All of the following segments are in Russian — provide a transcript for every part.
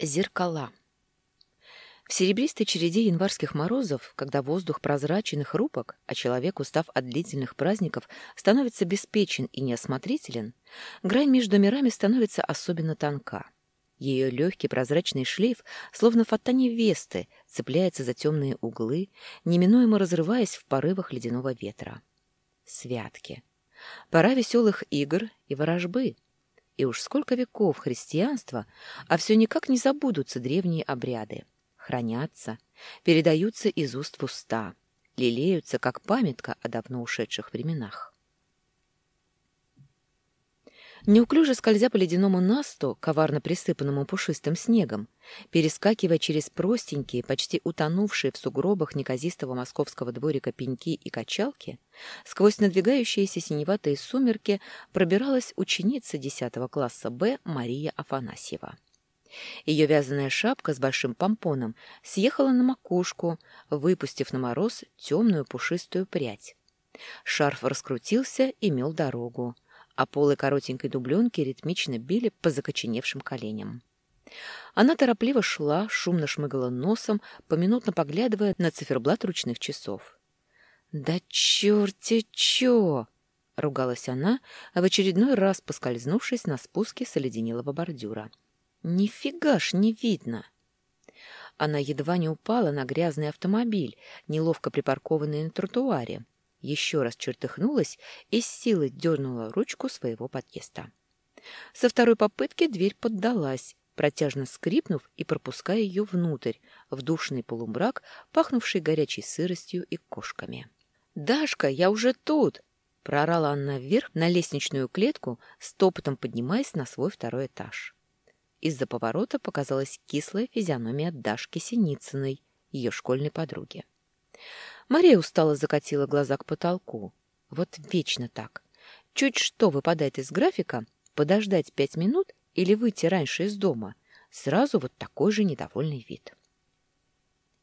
Зеркала. В серебристой череде январских морозов, когда воздух прозрачен и хрупок, а человек, устав от длительных праздников, становится беспечен и неосмотрителен, грань между мирами становится особенно тонка. Ее легкий прозрачный шлейф, словно фатане Весты, цепляется за темные углы, неминуемо разрываясь в порывах ледяного ветра. Святки. Пора веселых игр и ворожбы — и уж сколько веков христианства, а все никак не забудутся древние обряды. Хранятся, передаются из уст в уста, лелеются, как памятка о давно ушедших временах. Неуклюже скользя по ледяному насту, коварно присыпанному пушистым снегом, перескакивая через простенькие, почти утонувшие в сугробах неказистого московского дворика пеньки и качалки, сквозь надвигающиеся синеватые сумерки пробиралась ученица 10 класса Б Мария Афанасьева. Ее вязаная шапка с большим помпоном съехала на макушку, выпустив на мороз темную пушистую прядь. Шарф раскрутился и мел дорогу а полы коротенькой дубленки ритмично били по закоченевшим коленям. Она торопливо шла, шумно шмыгала носом, поминутно поглядывая на циферблат ручных часов. «Да черти чё!» — ругалась она, в очередной раз поскользнувшись на спуске с бордюра. «Нифига ж не видно!» Она едва не упала на грязный автомобиль, неловко припаркованный на тротуаре, еще раз чертыхнулась и с силой дернула ручку своего подъезда. Со второй попытки дверь поддалась, протяжно скрипнув и пропуская ее внутрь, в душный полумрак, пахнувший горячей сыростью и кошками. «Дашка, я уже тут!» — проорала она вверх на лестничную клетку, стопотом поднимаясь на свой второй этаж. Из-за поворота показалась кислая физиономия Дашки Синицыной, ее школьной подруги. Мария устало закатила глаза к потолку. Вот вечно так. Чуть что выпадает из графика, подождать пять минут или выйти раньше из дома. Сразу вот такой же недовольный вид.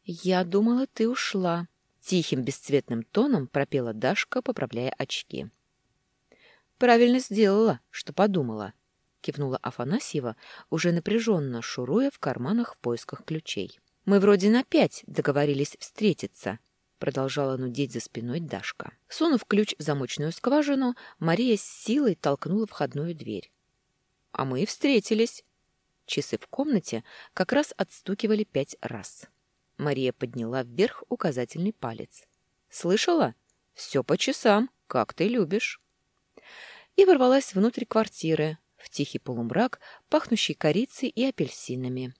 «Я думала, ты ушла», — тихим бесцветным тоном пропела Дашка, поправляя очки. «Правильно сделала, что подумала», — кивнула Афанасьева, уже напряженно шуруя в карманах в поисках ключей. «Мы вроде на пять договорились встретиться», продолжала нудеть за спиной Дашка. Сунув ключ в замочную скважину, Мария с силой толкнула входную дверь. А мы и встретились. Часы в комнате как раз отстукивали пять раз. Мария подняла вверх указательный палец. «Слышала? Все по часам, как ты любишь». И ворвалась внутрь квартиры, в тихий полумрак, пахнущий корицей и апельсинами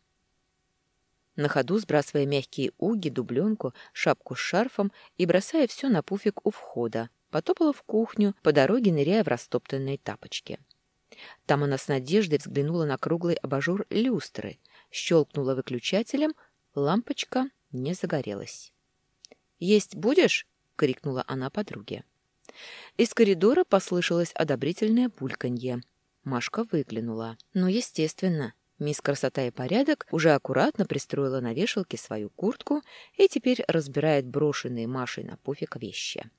на ходу сбрасывая мягкие уги, дубленку, шапку с шарфом и бросая все на пуфик у входа, потопала в кухню, по дороге ныряя в растоптанные тапочки. Там она с надеждой взглянула на круглый абажур люстры, щелкнула выключателем, лампочка не загорелась. «Есть будешь?» — крикнула она подруге. Из коридора послышалось одобрительное бульканье. Машка выглянула. Ну, естественно, Мисс Красота и Порядок уже аккуратно пристроила на вешалке свою куртку и теперь разбирает брошенные Машей на пуфик вещи.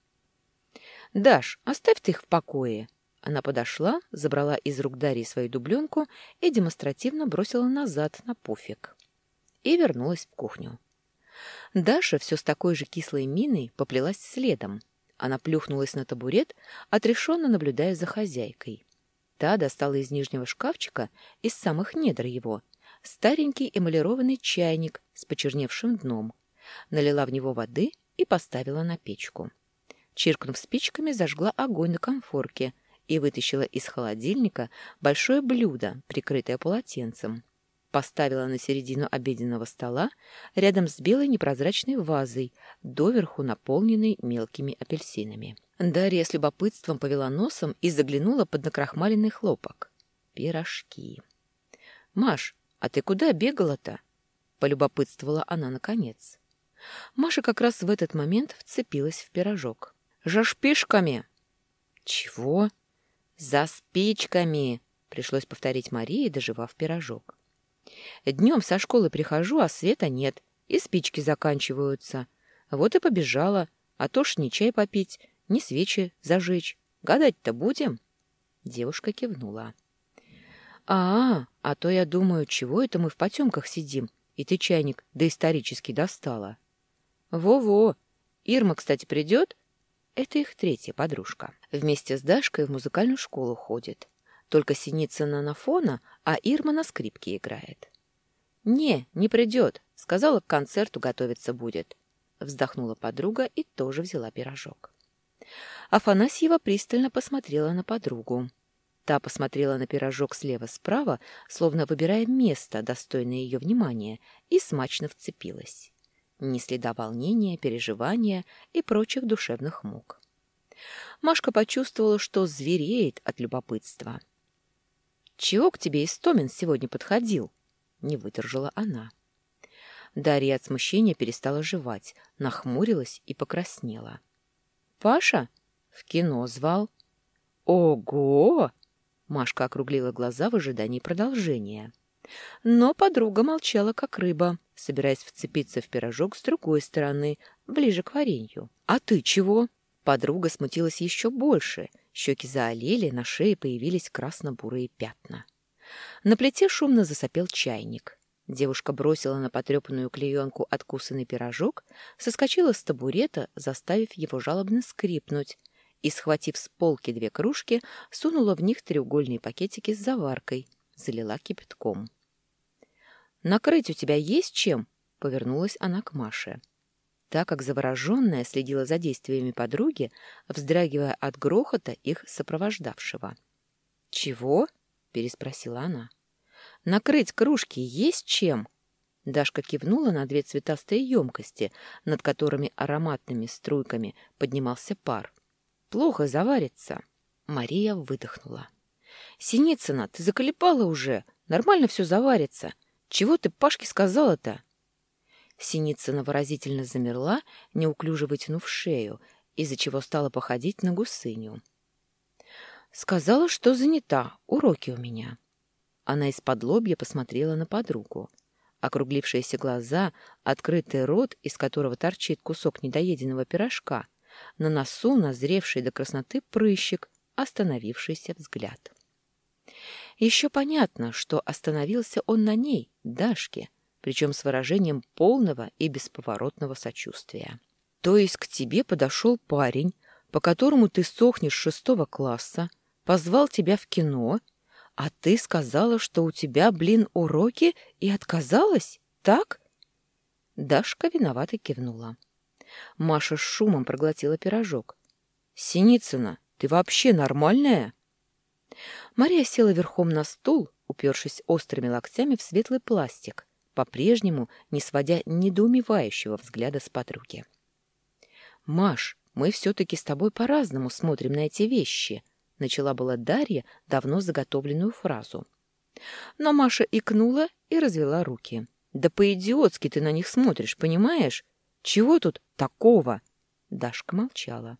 «Даш, оставь ты их в покое!» Она подошла, забрала из рук Дарьи свою дубленку и демонстративно бросила назад на пуфик. И вернулась в кухню. Даша все с такой же кислой миной поплелась следом. Она плюхнулась на табурет, отрешенно наблюдая за хозяйкой. Та достала из нижнего шкафчика, из самых недр его, старенький эмалированный чайник с почерневшим дном, налила в него воды и поставила на печку. Чиркнув спичками, зажгла огонь на конфорке и вытащила из холодильника большое блюдо, прикрытое полотенцем. Поставила на середину обеденного стола рядом с белой непрозрачной вазой, доверху наполненной мелкими апельсинами. Дарья с любопытством повела носом и заглянула под накрахмаленный хлопок. Пирожки. «Маш, а ты куда бегала-то?» — полюбопытствовала она наконец. Маша как раз в этот момент вцепилась в пирожок. «За шпишками!» «Чего?» «За спичками!» — пришлось повторить Марии, доживав пирожок. «Днем со школы прихожу, а света нет, и спички заканчиваются. Вот и побежала, а то ж не чай попить, не свечи зажечь. Гадать-то будем?» Девушка кивнула. А, а то я думаю, чего это мы в потемках сидим, и ты чайник доисторически достала. Во-во. Ирма, кстати, придет? Это их третья подружка. Вместе с Дашкой в музыкальную школу ходит. Только Синицына на фона, а Ирма на скрипке играет. «Не, не придет. Сказала, к концерту готовиться будет». Вздохнула подруга и тоже взяла пирожок. Афанасьева пристально посмотрела на подругу. Та посмотрела на пирожок слева-справа, словно выбирая место, достойное ее внимания, и смачно вцепилась. Ни следа волнения, переживания и прочих душевных мук. Машка почувствовала, что звереет от любопытства. «Чего к тебе Истомин сегодня подходил?» — не выдержала она. Дарья от смущения перестала жевать, нахмурилась и покраснела. «Паша? В кино звал». «Ого!» Машка округлила глаза в ожидании продолжения. Но подруга молчала, как рыба, собираясь вцепиться в пирожок с другой стороны, ближе к варенью. «А ты чего?» Подруга смутилась еще больше. Щеки заолели, на шее появились красно-бурые пятна. На плите шумно засопел чайник. Девушка бросила на потрепанную клеенку откусанный пирожок, соскочила с табурета, заставив его жалобно скрипнуть, и, схватив с полки две кружки, сунула в них треугольные пакетики с заваркой, залила кипятком. «Накрыть у тебя есть чем?» — повернулась она к Маше. Так как завороженная следила за действиями подруги, вздрагивая от грохота их сопровождавшего. «Чего?» — переспросила она. «Накрыть кружки есть чем?» Дашка кивнула на две цветастые емкости, над которыми ароматными струйками поднимался пар. Плохо заварится. Мария выдохнула. Синицына, ты заколебала уже. Нормально все заварится. Чего ты Пашке сказала-то? Синицына выразительно замерла, неуклюже вытянув шею, из-за чего стала походить на гусыню. Сказала, что занята, уроки у меня. Она из-под лобья посмотрела на подругу. Округлившиеся глаза, открытый рот, из которого торчит кусок недоеденного пирожка, на носу назревший до красноты прыщик, остановившийся взгляд. Еще понятно, что остановился он на ней, Дашке, причем с выражением полного и бесповоротного сочувствия. То есть к тебе подошел парень, по которому ты сохнешь шестого класса, позвал тебя в кино, а ты сказала, что у тебя, блин, уроки, и отказалась, так? Дашка виновато кивнула. Маша с шумом проглотила пирожок. «Синицына, ты вообще нормальная?» Мария села верхом на стул, упершись острыми локтями в светлый пластик, по-прежнему не сводя недоумевающего взгляда с подруги. «Маш, мы все-таки с тобой по-разному смотрим на эти вещи», — начала была Дарья давно заготовленную фразу. Но Маша икнула и развела руки. «Да по-идиотски ты на них смотришь, понимаешь? Чего тут такого? Дашка молчала.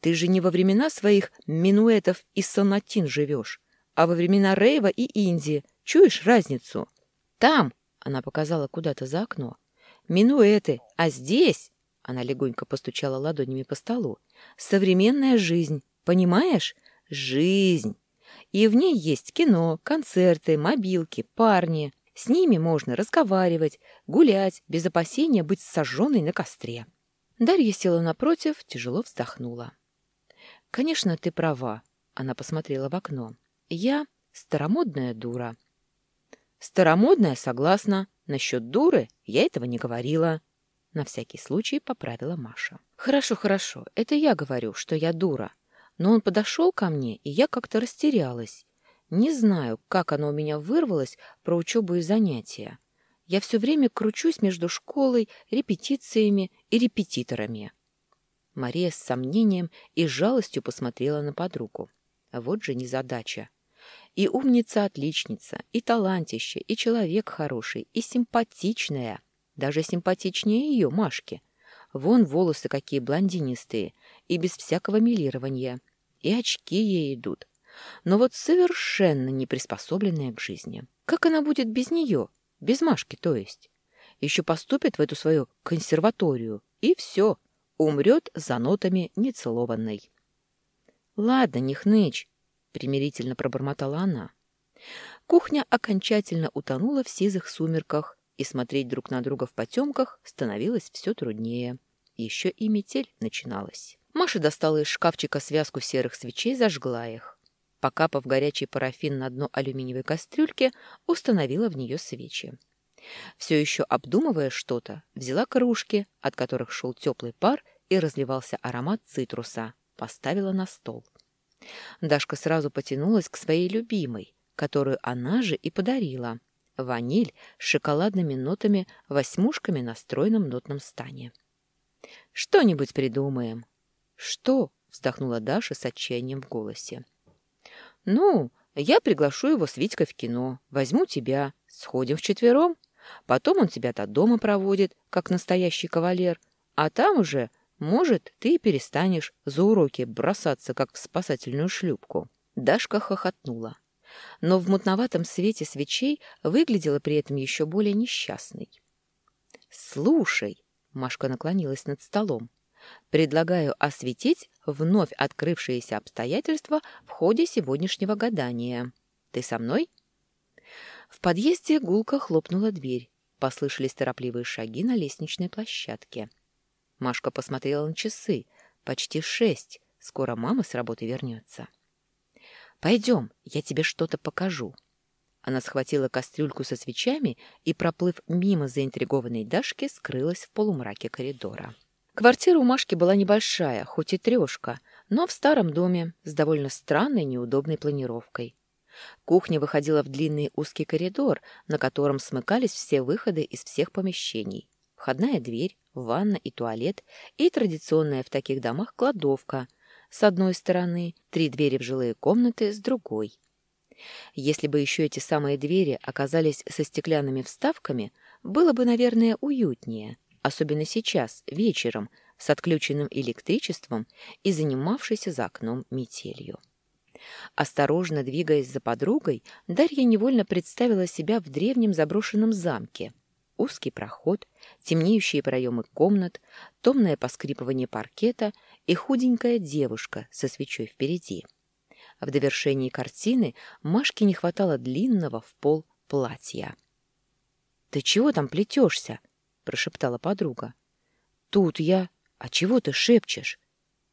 Ты же не во времена своих минуэтов и сонатин живешь, а во времена Рейва и Индии. Чуешь разницу? Там, она показала куда-то за окно, минуэты, а здесь, она легонько постучала ладонями по столу, современная жизнь, понимаешь? Жизнь. И в ней есть кино, концерты, мобилки, парни. С ними можно разговаривать, гулять, без опасения быть сожженной на костре. Дарья села напротив, тяжело вздохнула. «Конечно, ты права», — она посмотрела в окно. «Я старомодная дура». «Старомодная, согласна. Насчет дуры я этого не говорила». На всякий случай поправила Маша. «Хорошо, хорошо. Это я говорю, что я дура. Но он подошел ко мне, и я как-то растерялась. Не знаю, как оно у меня вырвалось про учебу и занятия. Я все время кручусь между школой, репетициями и репетиторами. Мария с сомнением и жалостью посмотрела на подругу. Вот же незадача. И умница-отличница, и талантище, и человек хороший, и симпатичная. Даже симпатичнее ее, Машки. Вон волосы какие блондинистые, и без всякого милирования. И очки ей идут но вот совершенно не приспособленная к жизни. Как она будет без нее? Без Машки, то есть. Еще поступит в эту свою консерваторию, и все, умрет за нотами нецелованной. — Ладно, не хнычь, — примирительно пробормотала она. кухня окончательно утонула в сизых сумерках, и смотреть друг на друга в потемках становилось все труднее. Еще и метель начиналась. Маша достала из шкафчика связку серых свечей, зажгла их. Покапав горячий парафин на дно алюминиевой кастрюльки, установила в нее свечи. Все еще обдумывая что-то, взяла кружки, от которых шел теплый пар и разливался аромат цитруса, поставила на стол. Дашка сразу потянулась к своей любимой, которую она же и подарила. Ваниль с шоколадными нотами, восьмушками на стройном нотном стане. «Что-нибудь придумаем». «Что?» — вздохнула Даша с отчаянием в голосе. «Ну, я приглашу его с Витькой в кино, возьму тебя, сходим вчетвером. Потом он тебя до дома проводит, как настоящий кавалер, а там уже, может, ты и перестанешь за уроки бросаться, как в спасательную шлюпку». Дашка хохотнула, но в мутноватом свете свечей выглядела при этом еще более несчастной. «Слушай», — Машка наклонилась над столом, — «предлагаю осветить вновь открывшиеся обстоятельства в ходе сегодняшнего гадания. Ты со мной?» В подъезде гулко хлопнула дверь. Послышались торопливые шаги на лестничной площадке. Машка посмотрела на часы. Почти шесть. Скоро мама с работы вернется. «Пойдем, я тебе что-то покажу». Она схватила кастрюльку со свечами и, проплыв мимо заинтригованной Дашки, скрылась в полумраке коридора. Квартира у Машки была небольшая, хоть и трешка, но в старом доме с довольно странной неудобной планировкой. Кухня выходила в длинный узкий коридор, на котором смыкались все выходы из всех помещений. Входная дверь, ванна и туалет, и традиционная в таких домах кладовка. С одной стороны, три двери в жилые комнаты с другой. Если бы еще эти самые двери оказались со стеклянными вставками, было бы, наверное, уютнее, особенно сейчас, вечером, с отключенным электричеством и занимавшейся за окном метелью. Осторожно двигаясь за подругой, Дарья невольно представила себя в древнем заброшенном замке. Узкий проход, темнеющие проемы комнат, томное поскрипывание паркета и худенькая девушка со свечой впереди. В довершении картины Машке не хватало длинного в пол платья. «Ты чего там плетешься?» — прошептала подруга. «Тут я... А чего ты шепчешь?»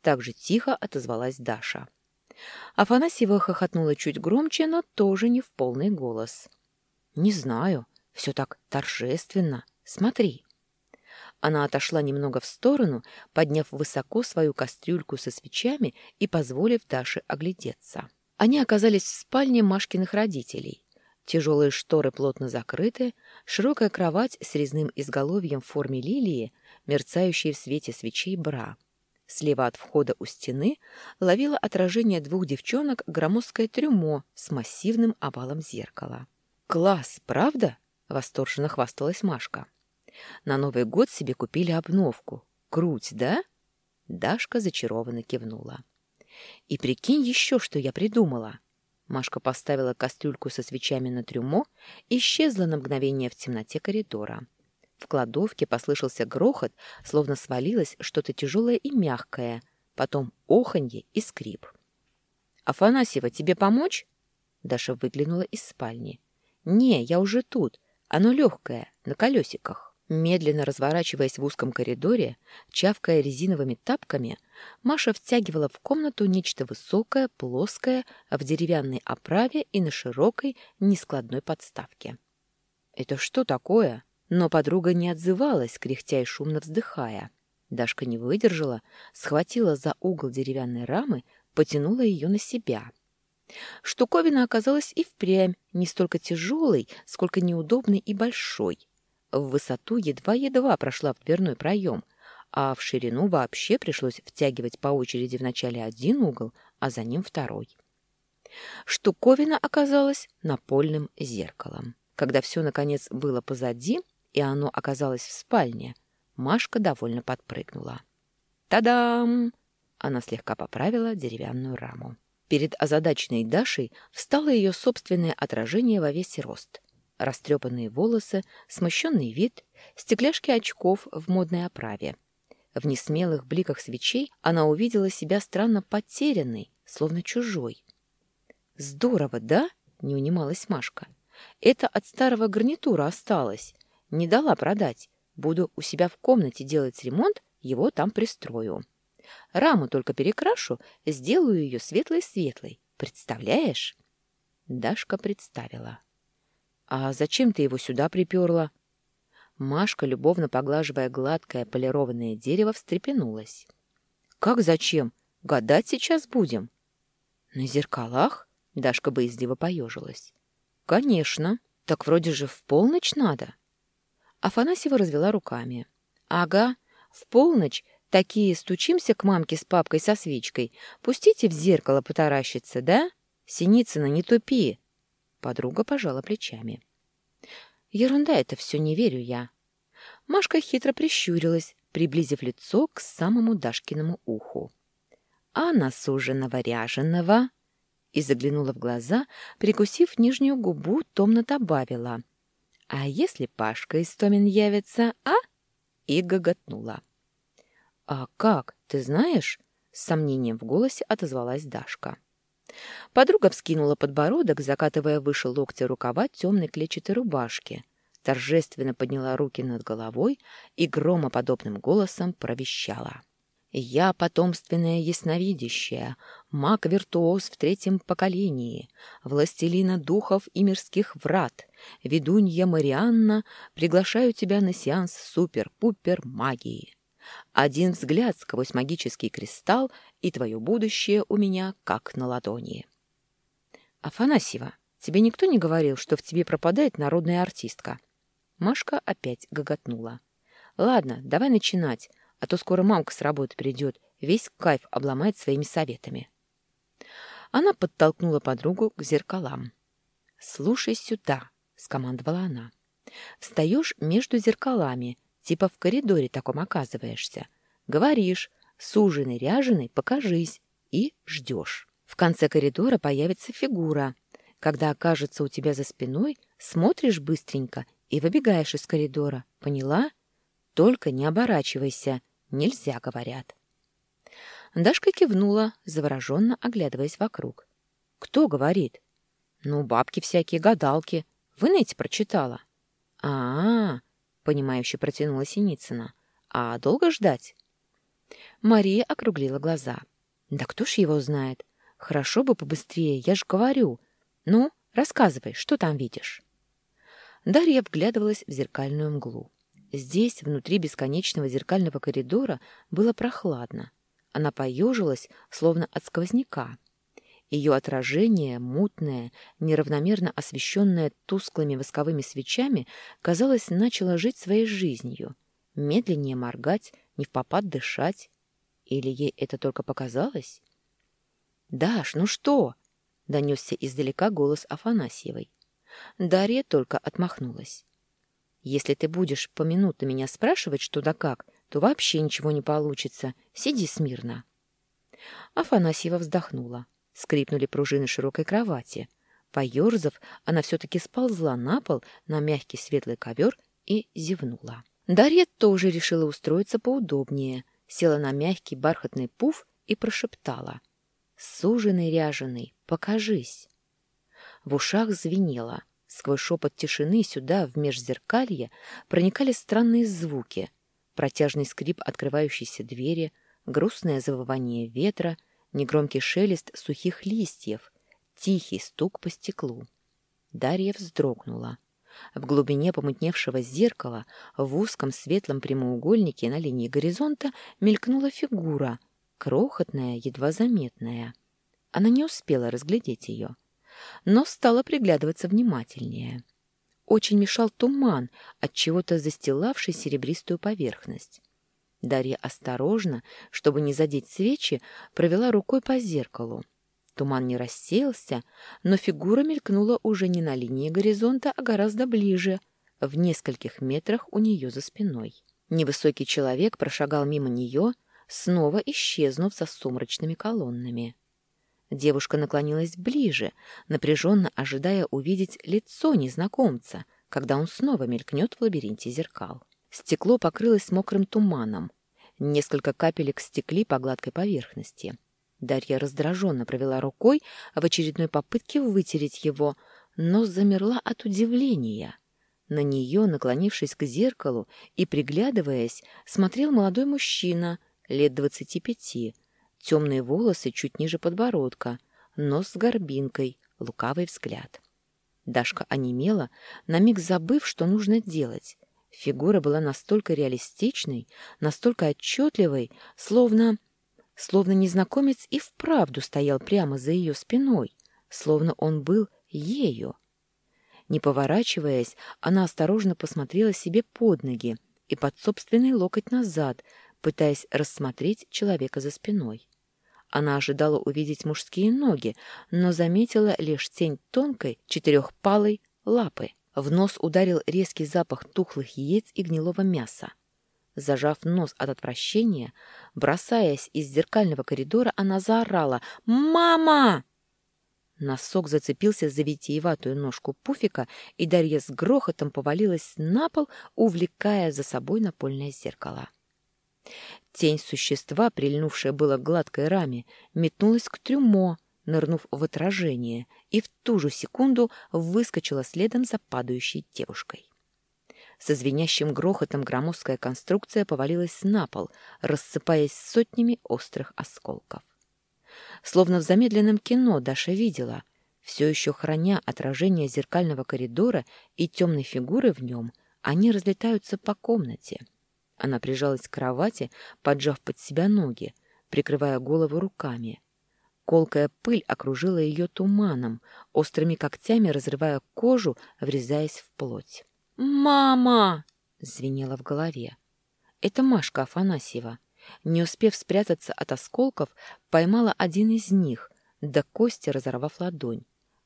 Так же тихо отозвалась Даша. Афанасьева хохотнула чуть громче, но тоже не в полный голос. «Не знаю. Все так торжественно. Смотри». Она отошла немного в сторону, подняв высоко свою кастрюльку со свечами и позволив Даше оглядеться. Они оказались в спальне Машкиных родителей. Тяжелые шторы плотно закрыты, широкая кровать с резным изголовьем в форме лилии, мерцающие в свете свечей бра — Слева от входа у стены ловило отражение двух девчонок громоздкое трюмо с массивным овалом зеркала. «Класс, правда?» — восторженно хвасталась Машка. «На Новый год себе купили обновку. Круть, да?» Дашка зачарованно кивнула. «И прикинь еще, что я придумала». Машка поставила кастрюльку со свечами на трюмо и исчезла на мгновение в темноте коридора. В кладовке послышался грохот, словно свалилось что-то тяжелое и мягкое, потом оханье и скрип. «Афанасьева, тебе помочь?» Даша выглянула из спальни. «Не, я уже тут. Оно легкое, на колесиках». Медленно разворачиваясь в узком коридоре, чавкая резиновыми тапками, Маша втягивала в комнату нечто высокое, плоское, в деревянной оправе и на широкой, нескладной подставке. «Это что такое?» Но подруга не отзывалась, кряхтя и шумно вздыхая. Дашка не выдержала, схватила за угол деревянной рамы, потянула ее на себя. Штуковина оказалась и впрямь не столько тяжелой, сколько неудобной и большой. В высоту едва-едва прошла в дверной проем, а в ширину вообще пришлось втягивать по очереди вначале один угол, а за ним второй. Штуковина оказалась напольным зеркалом. Когда все, наконец, было позади, и оно оказалось в спальне, Машка довольно подпрыгнула. «Та-дам!» Она слегка поправила деревянную раму. Перед озадаченной Дашей встало ее собственное отражение во весь рост. Растрепанные волосы, смущенный вид, стекляшки очков в модной оправе. В несмелых бликах свечей она увидела себя странно потерянной, словно чужой. «Здорово, да?» — не унималась Машка. «Это от старого гарнитура осталось. Не дала продать. Буду у себя в комнате делать ремонт, его там пристрою. Раму только перекрашу, сделаю ее светлой-светлой. Представляешь?» Дашка представила. «А зачем ты его сюда приперла?» Машка, любовно поглаживая гладкое полированное дерево, встрепенулась. «Как зачем? Гадать сейчас будем?» «На зеркалах?» — Дашка боязливо поежилась. «Конечно. Так вроде же в полночь надо». Афанасьева развела руками. «Ага, в полночь такие стучимся к мамке с папкой со свечкой. Пустите в зеркало потаращиться, да? Синицына, не тупи!» Подруга пожала плечами. Ерунда это все, не верю я. Машка хитро прищурилась, приблизив лицо к самому Дашкиному уху. А насуженного ряженого... И заглянула в глаза, прикусив нижнюю губу, томно добавила. «А если Пашка Истомин явится, а?» И гоготнула. «А как, ты знаешь?» — с сомнением в голосе отозвалась Дашка. Подруга вскинула подбородок, закатывая выше локтя рукава темной клетчатой рубашки, торжественно подняла руки над головой и громоподобным голосом провещала. «Я потомственная ясновидящая, маг-виртуоз в третьем поколении, властелина духов и мирских врат, ведунья Марианна, приглашаю тебя на сеанс супер-пупер магии». Один взгляд сквозь магический кристалл, и твое будущее у меня как на ладони. Афанасьева, тебе никто не говорил, что в тебе пропадает народная артистка? Машка опять гоготнула. Ладно, давай начинать, а то скоро мамка с работы придет, весь кайф обломает своими советами. Она подтолкнула подругу к зеркалам. «Слушай сюда», — скомандовала она. «Встаешь между зеркалами, Типа в коридоре таком оказываешься. Говоришь, суженый, ряженый, покажись. И ждешь. В конце коридора появится фигура. Когда окажется у тебя за спиной, смотришь быстренько и выбегаешь из коридора. Поняла? Только не оборачивайся. Нельзя, говорят. Дашка кивнула, завороженно оглядываясь вокруг. «Кто говорит?» «Ну, бабки всякие, гадалки. Вы на эти прочитала?» «А-а-а!» Понимающе протянула Синицына. А долго ждать? Мария округлила глаза. Да кто ж его знает? Хорошо бы побыстрее, я ж говорю. Ну, рассказывай, что там видишь? Дарья вглядывалась в зеркальную мглу. Здесь, внутри бесконечного зеркального коридора, было прохладно. Она поежилась, словно от сквозняка. Ее отражение, мутное, неравномерно освещенное тусклыми восковыми свечами, казалось, начало жить своей жизнью, медленнее моргать, не в попад дышать. Или ей это только показалось? «Даш, ну что?» — донесся издалека голос Афанасьевой. Дарья только отмахнулась. «Если ты будешь поминутно меня спрашивать, что да как, то вообще ничего не получится. Сиди смирно». Афанасьева вздохнула. Скрипнули пружины широкой кровати. Поерзав, она все-таки сползла на пол на мягкий светлый ковер и зевнула. Дарья тоже решила устроиться поудобнее, села на мягкий бархатный пуф и прошептала. «Суженый ряженый, покажись!» В ушах звенело. Сквозь шепот тишины сюда, в межзеркалье, проникали странные звуки. Протяжный скрип открывающейся двери, грустное завывание ветра — негромкий шелест сухих листьев, тихий стук по стеклу. Дарья вздрогнула. В глубине помутневшего зеркала, в узком светлом прямоугольнике на линии горизонта мелькнула фигура, крохотная, едва заметная. Она не успела разглядеть ее, но стала приглядываться внимательнее. Очень мешал туман, от чего-то застилавший серебристую поверхность. Дарья осторожно, чтобы не задеть свечи, провела рукой по зеркалу. Туман не рассеялся, но фигура мелькнула уже не на линии горизонта, а гораздо ближе, в нескольких метрах у нее за спиной. Невысокий человек прошагал мимо нее, снова исчезнув за сумрачными колоннами. Девушка наклонилась ближе, напряженно ожидая увидеть лицо незнакомца, когда он снова мелькнет в лабиринте зеркал. Стекло покрылось мокрым туманом. Несколько капелек стекли по гладкой поверхности. Дарья раздраженно провела рукой в очередной попытке вытереть его, но замерла от удивления. На нее, наклонившись к зеркалу и приглядываясь, смотрел молодой мужчина, лет двадцати пяти, темные волосы чуть ниже подбородка, нос с горбинкой, лукавый взгляд. Дашка онемела, на миг забыв, что нужно делать. Фигура была настолько реалистичной, настолько отчетливой, словно... Словно незнакомец и вправду стоял прямо за ее спиной, словно он был ею. Не поворачиваясь, она осторожно посмотрела себе под ноги и под собственный локоть назад, пытаясь рассмотреть человека за спиной. Она ожидала увидеть мужские ноги, но заметила лишь тень тонкой четырехпалой лапы. В нос ударил резкий запах тухлых яиц и гнилого мяса. Зажав нос от отвращения, бросаясь из зеркального коридора, она заорала «Мама!». Носок зацепился за витиеватую ножку пуфика, и Дарья с грохотом повалилась на пол, увлекая за собой напольное зеркало. Тень существа, прильнувшая было к гладкой раме, метнулась к трюмо, нырнув в отражение, и в ту же секунду выскочила следом за падающей девушкой. Со звенящим грохотом громоздкая конструкция повалилась на пол, рассыпаясь сотнями острых осколков. Словно в замедленном кино Даша видела, все еще храня отражение зеркального коридора и темной фигуры в нем, они разлетаются по комнате. Она прижалась к кровати, поджав под себя ноги, прикрывая голову руками. Колкая пыль окружила ее туманом, острыми когтями разрывая кожу, врезаясь в плоть. «Мама!» — звенело в голове. Это Машка Афанасьева. Не успев спрятаться от осколков, поймала один из них, до кости разорвав ладонь.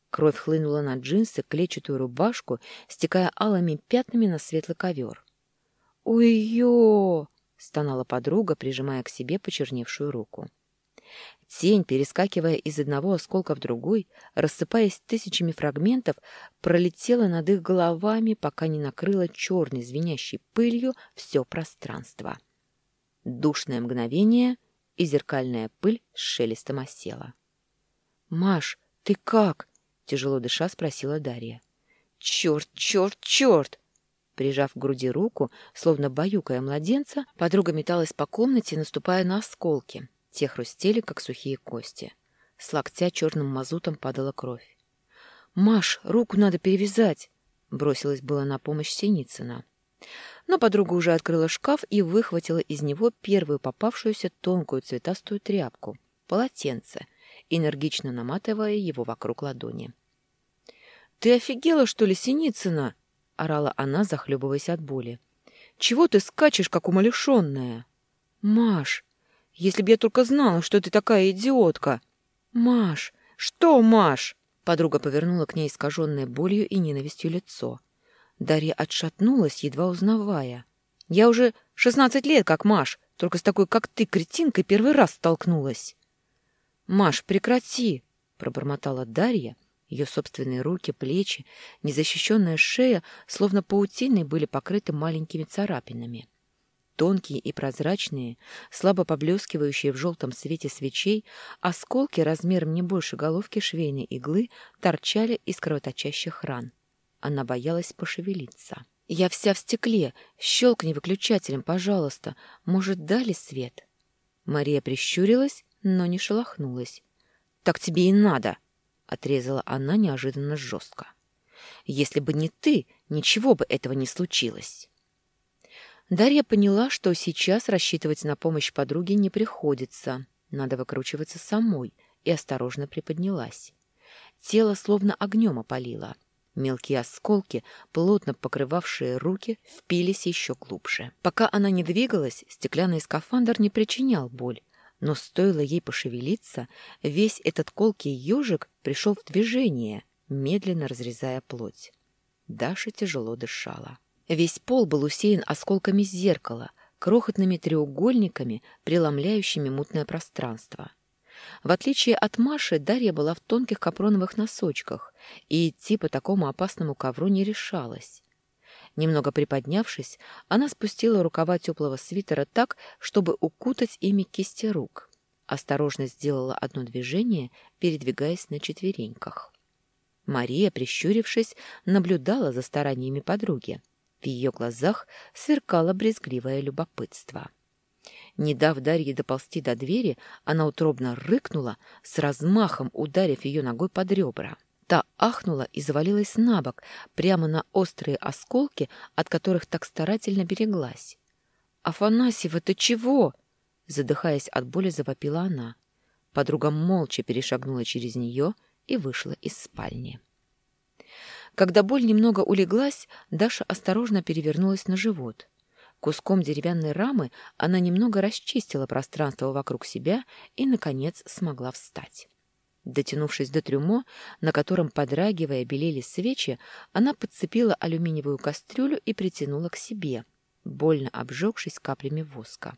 Кровь хлынула на джинсы, клетчатую рубашку, стекая алыми пятнами на светлый ковер. «Ой-ё!» — стонала подруга, прижимая к себе почерневшую руку. Тень, перескакивая из одного осколка в другой, рассыпаясь тысячами фрагментов, пролетела над их головами, пока не накрыла черной звенящей пылью все пространство. Душное мгновение, и зеркальная пыль с шелестом осела. «Маш, ты как?» — тяжело дыша спросила Дарья. «Черт, черт, черт!» Прижав к груди руку, словно баюкая младенца, подруга металась по комнате, наступая на осколки. Те хрустели, как сухие кости. С локтя черным мазутом падала кровь. «Маш, руку надо перевязать!» Бросилась было на помощь Синицына. Но подруга уже открыла шкаф и выхватила из него первую попавшуюся тонкую цветастую тряпку — полотенце, энергично наматывая его вокруг ладони. «Ты офигела, что ли, Синицына?» — орала она, захлебываясь от боли. «Чего ты скачешь, как умалишенная?» «Маш, если б я только знала, что ты такая идиотка!» «Маш! Что, Маш?» Подруга повернула к ней искаженное болью и ненавистью лицо. Дарья отшатнулась, едва узнавая. «Я уже шестнадцать лет, как Маш, только с такой, как ты, кретинкой, первый раз столкнулась». «Маш, прекрати!» — пробормотала Дарья. Ее собственные руки, плечи, незащищенная шея, словно паутиной, были покрыты маленькими царапинами. Тонкие и прозрачные, слабо поблескивающие в желтом свете свечей, осколки размером не больше головки швейной иглы торчали из кровоточащих ран. Она боялась пошевелиться. «Я вся в стекле. Щелкни выключателем, пожалуйста. Может, дали свет?» Мария прищурилась, но не шелохнулась. «Так тебе и надо!» — отрезала она неожиданно жестко. «Если бы не ты, ничего бы этого не случилось!» Дарья поняла, что сейчас рассчитывать на помощь подруге не приходится. Надо выкручиваться самой, и осторожно приподнялась. Тело словно огнем опалило. Мелкие осколки, плотно покрывавшие руки, впились еще глубже. Пока она не двигалась, стеклянный скафандр не причинял боль, но стоило ей пошевелиться, весь этот колкий ежик пришел в движение, медленно разрезая плоть. Даша тяжело дышала. Весь пол был усеян осколками зеркала, крохотными треугольниками, преломляющими мутное пространство. В отличие от Маши, Дарья была в тонких капроновых носочках, и идти по такому опасному ковру не решалась. Немного приподнявшись, она спустила рукава теплого свитера так, чтобы укутать ими кисти рук. Осторожно сделала одно движение, передвигаясь на четвереньках. Мария, прищурившись, наблюдала за стараниями подруги. В ее глазах сверкало брезгливое любопытство. Не дав Дарье доползти до двери, она утробно рыкнула, с размахом ударив ее ногой под ребра. Та ахнула и завалилась на бок, прямо на острые осколки, от которых так старательно береглась. «Афанасьева, ты чего?» Задыхаясь от боли, завопила она. Подруга молча перешагнула через нее и вышла из спальни. Когда боль немного улеглась, Даша осторожно перевернулась на живот. Куском деревянной рамы она немного расчистила пространство вокруг себя и, наконец, смогла встать. Дотянувшись до трюмо, на котором, подрагивая, белели свечи, она подцепила алюминиевую кастрюлю и притянула к себе, больно обжегшись каплями воска.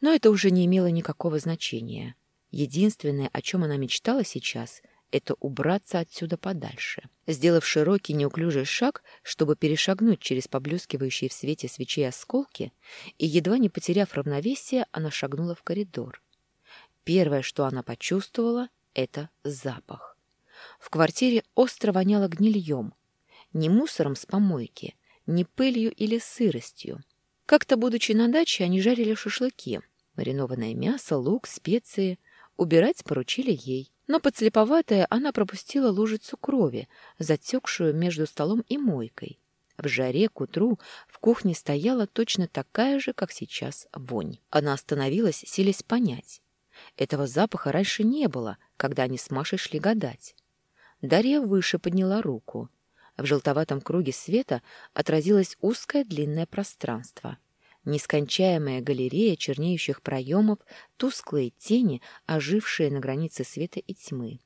Но это уже не имело никакого значения. Единственное, о чем она мечтала сейчас — это убраться отсюда подальше. Сделав широкий неуклюжий шаг, чтобы перешагнуть через поблескивающие в свете свечей осколки, и, едва не потеряв равновесие, она шагнула в коридор. Первое, что она почувствовала, — это запах. В квартире остро воняло гнильем. Не мусором с помойки, не пылью или сыростью. Как-то, будучи на даче, они жарили шашлыки. Маринованное мясо, лук, специи. Убирать поручили ей. Но подслеповатая она пропустила лужицу крови, затекшую между столом и мойкой. В жаре к утру в кухне стояла точно такая же, как сейчас, вонь. Она остановилась, силясь понять. Этого запаха раньше не было, когда они с Машей шли гадать. Дарья выше подняла руку. В желтоватом круге света отразилось узкое длинное пространство. Нескончаемая галерея чернеющих проемов, тусклые тени, ожившие на границе света и тьмы,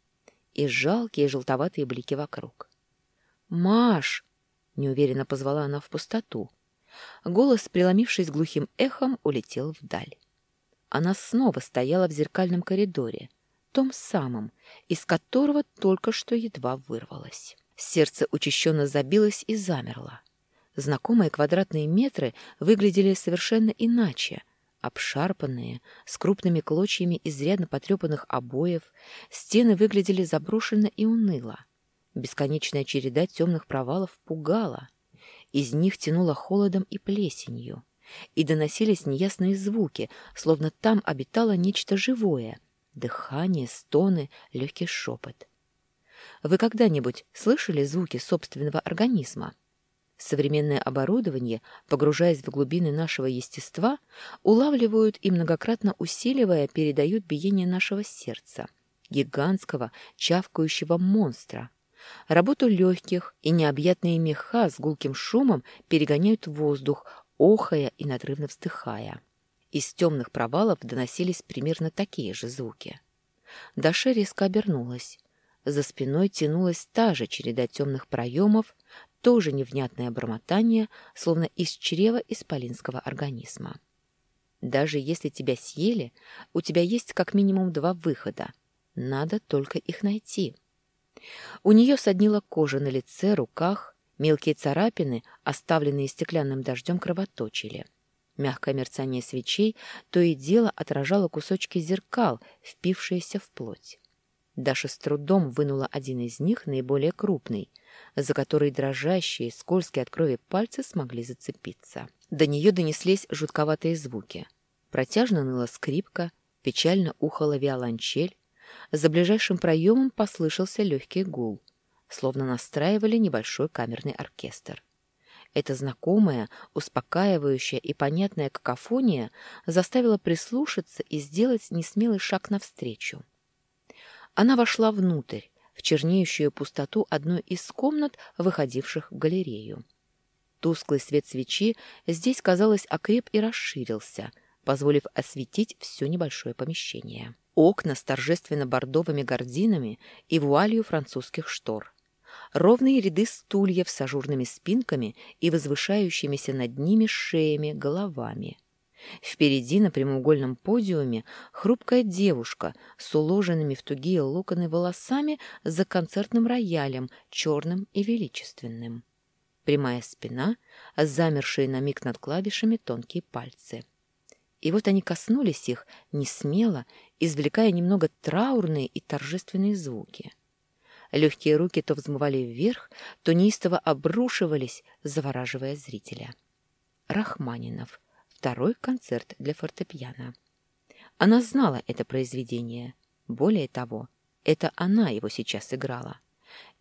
и жалкие желтоватые блики вокруг. «Маш!» — неуверенно позвала она в пустоту. Голос, преломившись глухим эхом, улетел вдаль. Она снова стояла в зеркальном коридоре, том самом, из которого только что едва вырвалось. Сердце учащенно забилось и замерло. Знакомые квадратные метры выглядели совершенно иначе. Обшарпанные, с крупными клочьями изрядно потрепанных обоев, стены выглядели заброшенно и уныло. Бесконечная череда темных провалов пугала. Из них тянуло холодом и плесенью. И доносились неясные звуки, словно там обитало нечто живое. Дыхание, стоны, легкий шепот. Вы когда-нибудь слышали звуки собственного организма? Современное оборудование, погружаясь в глубины нашего естества, улавливают и многократно усиливая передают биение нашего сердца, гигантского чавкающего монстра. Работу легких и необъятные меха с гулким шумом перегоняют воздух, охая и надрывно вздыхая. Из темных провалов доносились примерно такие же звуки. Даша резко обернулась. За спиной тянулась та же череда темных проемов, тоже невнятное бормотание, словно из чрева исполинского организма. Даже если тебя съели, у тебя есть как минимум два выхода. Надо только их найти. У нее соднила кожа на лице, руках, мелкие царапины, оставленные стеклянным дождем, кровоточили. Мягкое мерцание свечей то и дело отражало кусочки зеркал, впившиеся в плоть. Даша с трудом вынула один из них, наиболее крупный, за который дрожащие, скользкие от крови пальцы смогли зацепиться. До нее донеслись жутковатые звуки. Протяжно ныла скрипка, печально ухала виолончель. За ближайшим проемом послышался легкий гул, словно настраивали небольшой камерный оркестр. Эта знакомая, успокаивающая и понятная какофония заставила прислушаться и сделать несмелый шаг навстречу. Она вошла внутрь, в чернеющую пустоту одной из комнат, выходивших в галерею. Тусклый свет свечи здесь, казалось, окреп и расширился, позволив осветить все небольшое помещение. Окна с торжественно-бордовыми гардинами и вуалью французских штор. Ровные ряды стульев с ажурными спинками и возвышающимися над ними шеями, головами — Впереди на прямоугольном подиуме хрупкая девушка с уложенными в тугие локоны волосами за концертным роялем, черным и величественным. Прямая спина, замершие на миг над клавишами тонкие пальцы. И вот они коснулись их, не смело, извлекая немного траурные и торжественные звуки. Легкие руки то взмывали вверх, то неистово обрушивались, завораживая зрителя. Рахманинов. Второй концерт для фортепиано. Она знала это произведение. Более того, это она его сейчас играла.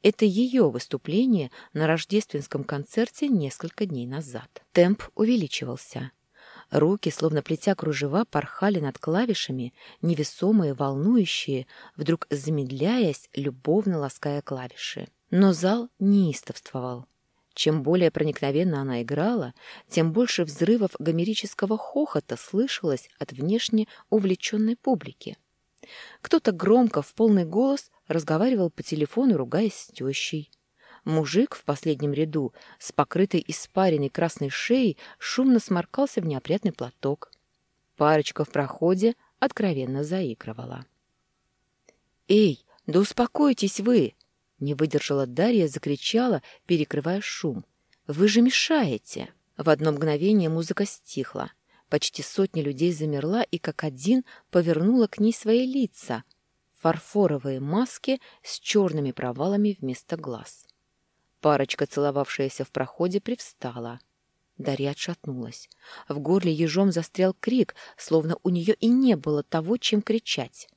Это ее выступление на рождественском концерте несколько дней назад. Темп увеличивался. Руки, словно плетя кружева, порхали над клавишами, невесомые, волнующие, вдруг замедляясь, любовно лаская клавиши. Но зал неистовствовал. Чем более проникновенно она играла, тем больше взрывов гомерического хохота слышалось от внешне увлеченной публики. Кто-то громко, в полный голос, разговаривал по телефону, ругаясь с тещей. Мужик в последнем ряду с покрытой испаренной красной шеей шумно сморкался в неопрятный платок. Парочка в проходе откровенно заигрывала. «Эй, да успокойтесь вы!» — не выдержала Дарья, закричала, перекрывая шум. «Вы же мешаете!» В одно мгновение музыка стихла. Почти сотня людей замерла и как один повернула к ней свои лица. Фарфоровые маски с черными провалами вместо глаз. Парочка, целовавшаяся в проходе, привстала. Дарья отшатнулась. В горле ежом застрял крик, словно у нее и не было того, чем кричать.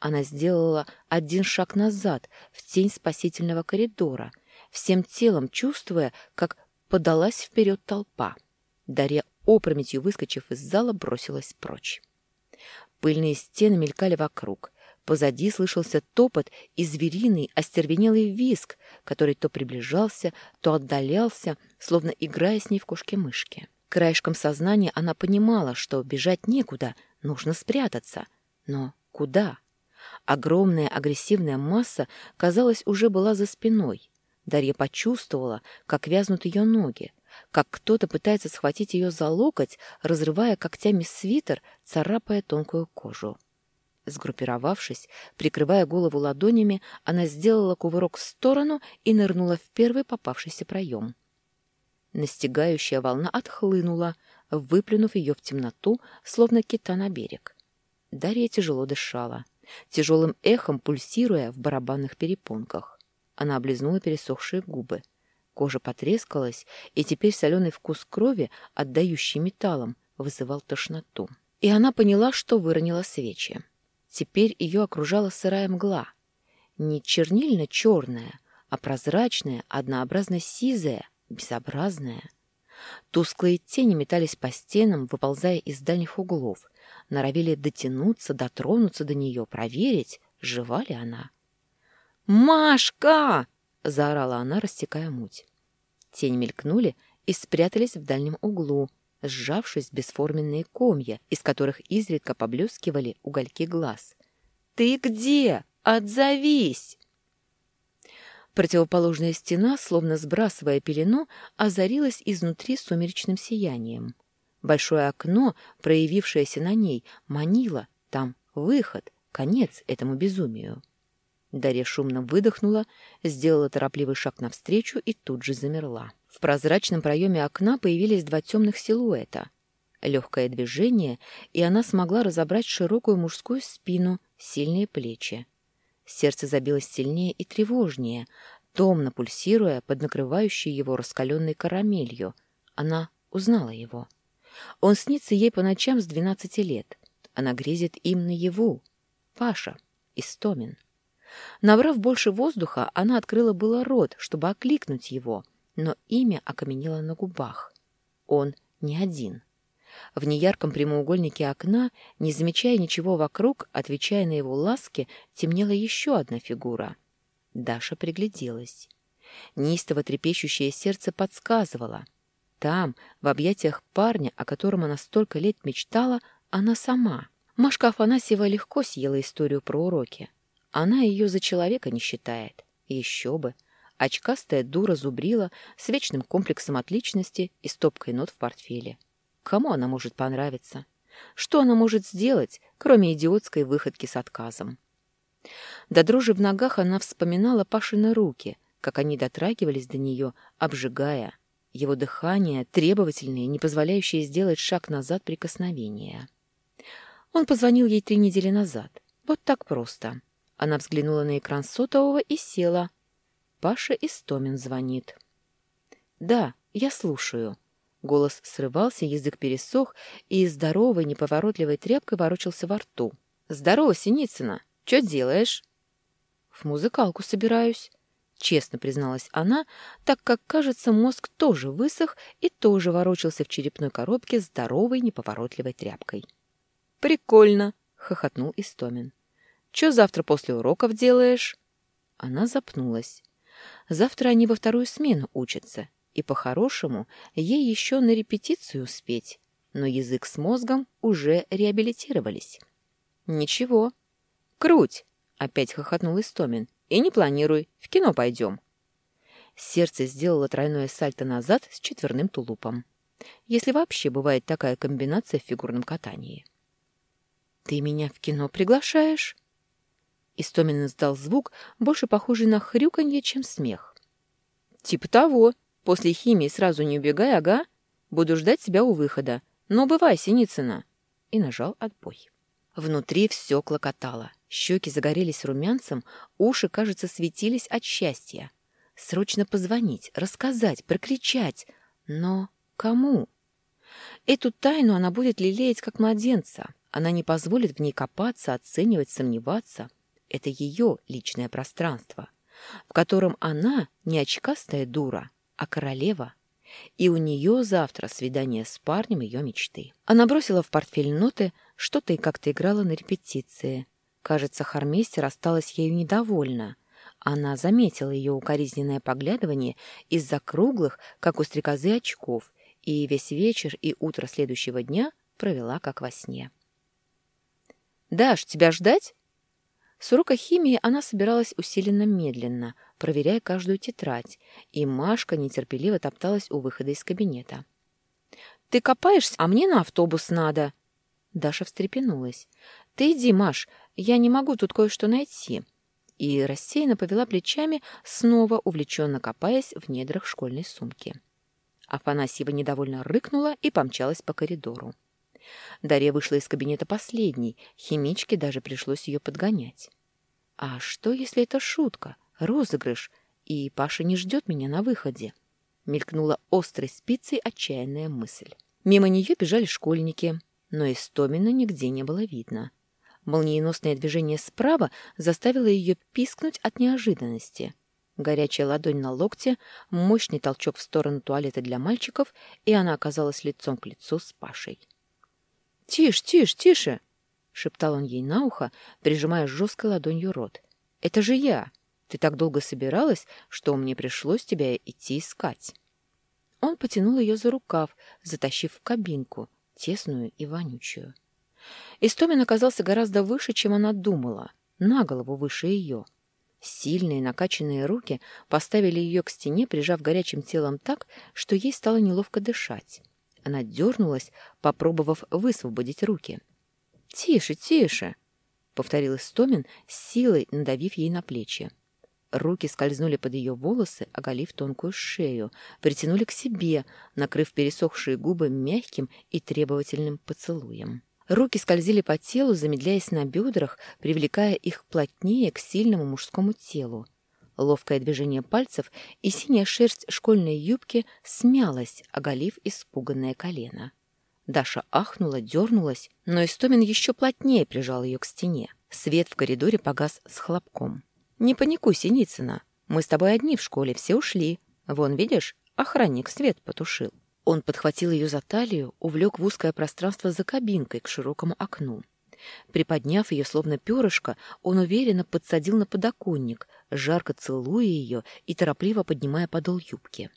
Она сделала один шаг назад, в тень спасительного коридора, всем телом чувствуя, как подалась вперед толпа. Дарья опрометью выскочив из зала, бросилась прочь. Пыльные стены мелькали вокруг. Позади слышался топот и звериный, остервенелый виск, который то приближался, то отдалялся, словно играя с ней в кошки-мышки. Краешком сознания она понимала, что бежать некуда, нужно спрятаться. Но куда? Огромная агрессивная масса, казалось, уже была за спиной. Дарья почувствовала, как вязнут ее ноги, как кто-то пытается схватить ее за локоть, разрывая когтями свитер, царапая тонкую кожу. Сгруппировавшись, прикрывая голову ладонями, она сделала кувырок в сторону и нырнула в первый попавшийся проем. Настигающая волна отхлынула, выплюнув ее в темноту, словно кита на берег. Дарья тяжело дышала, тяжелым эхом пульсируя в барабанных перепонках. Она облизнула пересохшие губы. Кожа потрескалась, и теперь соленый вкус крови, отдающий металлом, вызывал тошноту. И она поняла, что выронила свечи. Теперь ее окружала сырая мгла. Не чернильно-черная, а прозрачная, однообразно сизая, безобразная. Тусклые тени метались по стенам, выползая из дальних углов, норовили дотянуться, дотронуться до нее, проверить, жива ли она. «Машка!» — заорала она, растекая муть. Тени мелькнули и спрятались в дальнем углу, сжавшись бесформенные комья, из которых изредка поблескивали угольки глаз. «Ты где? Отзовись!» Противоположная стена, словно сбрасывая пелену, озарилась изнутри сумеречным сиянием. Большое окно, проявившееся на ней, манило. Там выход, конец этому безумию. Дарья шумно выдохнула, сделала торопливый шаг навстречу и тут же замерла. В прозрачном проеме окна появились два темных силуэта. Легкое движение, и она смогла разобрать широкую мужскую спину, сильные плечи. Сердце забилось сильнее и тревожнее, томно пульсируя под накрывающей его раскаленной карамелью. Она узнала его. Он снится ей по ночам с двенадцати лет. Она грезит им наяву. Паша. Истомин. Набрав больше воздуха, она открыла было рот, чтобы окликнуть его, но имя окаменело на губах. Он не один. В неярком прямоугольнике окна, не замечая ничего вокруг, отвечая на его ласки, темнела еще одна фигура. Даша пригляделась. Неистово трепещущее сердце подсказывало. Там, в объятиях парня, о котором она столько лет мечтала, она сама. Машка Афанасьева легко съела историю про уроки. Она ее за человека не считает. Еще бы. Очкастая дура зубрила с вечным комплексом отличности и стопкой нот в портфеле. Кому она может понравиться? Что она может сделать, кроме идиотской выходки с отказом? До дрожи в ногах она вспоминала Пашины руки, как они дотрагивались до нее, обжигая. Его дыхание, требовательное, не позволяющее сделать шаг назад прикосновения. Он позвонил ей три недели назад. Вот так просто. Она взглянула на экран сотового и села. Паша Истомин звонит. «Да, я слушаю». Голос срывался, язык пересох, и здоровой, неповоротливой тряпкой ворочался во рту. «Здорово, Синицына! Что делаешь?» «В музыкалку собираюсь», — честно призналась она, так как, кажется, мозг тоже высох и тоже ворочался в черепной коробке здоровой, неповоротливой тряпкой. «Прикольно!» — хохотнул Истомин. «Чё завтра после уроков делаешь?» Она запнулась. «Завтра они во вторую смену учатся, и по-хорошему ей еще на репетицию успеть, но язык с мозгом уже реабилитировались». «Ничего». «Круть!» — опять хохотнул Истомин. «И не планируй, в кино пойдем». Сердце сделало тройное сальто назад с четверным тулупом. Если вообще бывает такая комбинация в фигурном катании. «Ты меня в кино приглашаешь?» Истомин издал звук, больше похожий на хрюканье, чем смех. «Типа того. После химии сразу не убегай, ага. Буду ждать тебя у выхода. Но бывай, Синицына!» И нажал отбой. Внутри все клокотало. Щеки загорелись румянцем, уши, кажется, светились от счастья. Срочно позвонить, рассказать, прокричать. Но кому? Эту тайну она будет лелеять, как младенца. Она не позволит в ней копаться, оценивать, сомневаться. Это ее личное пространство, в котором она не очкастая дура, а королева. И у нее завтра свидание с парнем ее мечты. Она бросила в портфель ноты, что-то и как-то играла на репетиции. Кажется, Хармейстер осталась ею недовольна. Она заметила ее укоризненное поглядывание из-за круглых, как у стрекозы, очков, и весь вечер и утро следующего дня провела как во сне. «Даш, тебя ждать?» С урока химии она собиралась усиленно медленно, проверяя каждую тетрадь, и Машка нетерпеливо топталась у выхода из кабинета. «Ты копаешься, а мне на автобус надо!» Даша встрепенулась. «Ты иди, Маш, я не могу тут кое-что найти». И рассеянно повела плечами, снова увлеченно копаясь в недрах школьной сумки. Афанасьева недовольно рыкнула и помчалась по коридору. Дарья вышла из кабинета последней, химичке даже пришлось ее подгонять. «А что, если это шутка, розыгрыш, и Паша не ждет меня на выходе?» Мелькнула острой спицей отчаянная мысль. Мимо нее бежали школьники, но Истомина нигде не было видно. Молниеносное движение справа заставило ее пискнуть от неожиданности. Горячая ладонь на локте, мощный толчок в сторону туалета для мальчиков, и она оказалась лицом к лицу с Пашей. «Тише, тише, тише!» — шептал он ей на ухо, прижимая жесткой ладонью рот. «Это же я! Ты так долго собиралась, что мне пришлось тебя идти искать!» Он потянул ее за рукав, затащив в кабинку, тесную и вонючую. Истомин оказался гораздо выше, чем она думала, на голову выше ее. Сильные накачанные руки поставили ее к стене, прижав горячим телом так, что ей стало неловко дышать. Она дернулась, попробовав высвободить руки. «Тише, тише!» — повторил Истомин, силой надавив ей на плечи. Руки скользнули под ее волосы, оголив тонкую шею, притянули к себе, накрыв пересохшие губы мягким и требовательным поцелуем. Руки скользили по телу, замедляясь на бедрах, привлекая их плотнее к сильному мужскому телу. Ловкое движение пальцев, и синяя шерсть школьной юбки смялась, оголив испуганное колено. Даша ахнула, дернулась, но Истомин еще плотнее прижал ее к стене. Свет в коридоре погас с хлопком. «Не паникуй, Синицына. Мы с тобой одни в школе, все ушли. Вон, видишь, охранник свет потушил». Он подхватил ее за талию, увлек в узкое пространство за кабинкой к широкому окну. Приподняв ее, словно перышко, он уверенно подсадил на подоконник, жарко целуя ее и торопливо поднимая подол юбки.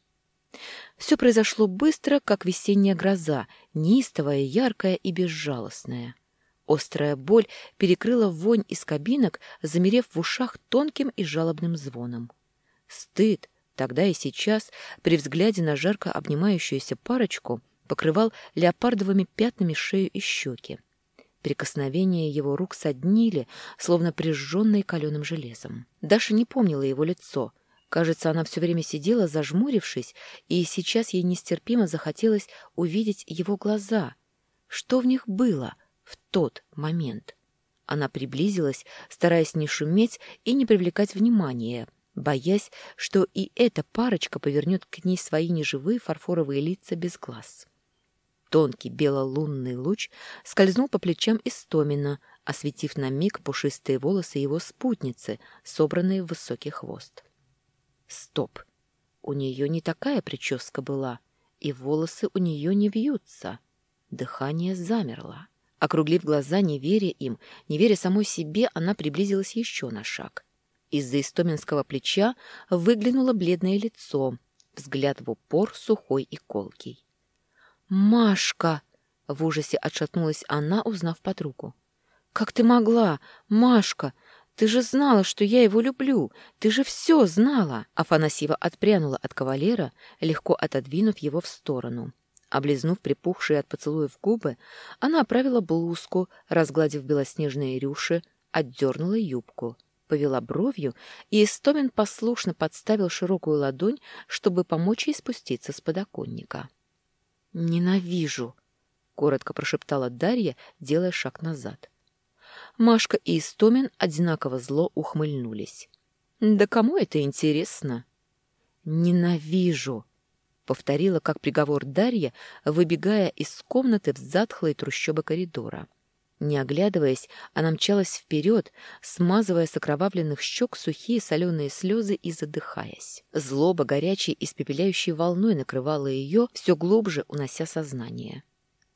Все произошло быстро, как весенняя гроза, неистовая, яркая и безжалостная. Острая боль перекрыла вонь из кабинок, замерев в ушах тонким и жалобным звоном. Стыд, тогда и сейчас, при взгляде на жарко обнимающуюся парочку, покрывал леопардовыми пятнами шею и щеки. Прикосновения его рук соднили, словно прижженные каленым железом. Даша не помнила его лицо. Кажется, она все время сидела, зажмурившись, и сейчас ей нестерпимо захотелось увидеть его глаза. Что в них было в тот момент? Она приблизилась, стараясь не шуметь и не привлекать внимания, боясь, что и эта парочка повернет к ней свои неживые фарфоровые лица без глаз. Тонкий белолунный луч скользнул по плечам Истомина, осветив на миг пушистые волосы его спутницы, собранные в высокий хвост. Стоп! У нее не такая прическа была, и волосы у нее не вьются. Дыхание замерло. Округлив глаза, не веря им, не веря самой себе, она приблизилась еще на шаг. Из-за истоминского плеча выглянуло бледное лицо, взгляд в упор сухой и колкий. «Машка!» — в ужасе отшатнулась она, узнав подругу. «Как ты могла? Машка! Ты же знала, что я его люблю! Ты же все знала!» Афанасьева отпрянула от кавалера, легко отодвинув его в сторону. Облизнув припухшие от поцелуев губы, она оправила блузку, разгладив белоснежные рюши, отдернула юбку, повела бровью, и Истомин послушно подставил широкую ладонь, чтобы помочь ей спуститься с подоконника. «Ненавижу!» — коротко прошептала Дарья, делая шаг назад. Машка и Истомин одинаково зло ухмыльнулись. «Да кому это интересно?» «Ненавижу!» — повторила как приговор Дарья, выбегая из комнаты в затхлые трущобы коридора. Не оглядываясь, она мчалась вперед, смазывая с окровавленных щек сухие соленые слезы и задыхаясь. Злоба горячей испепеляющей волной накрывала ее, все глубже унося сознание.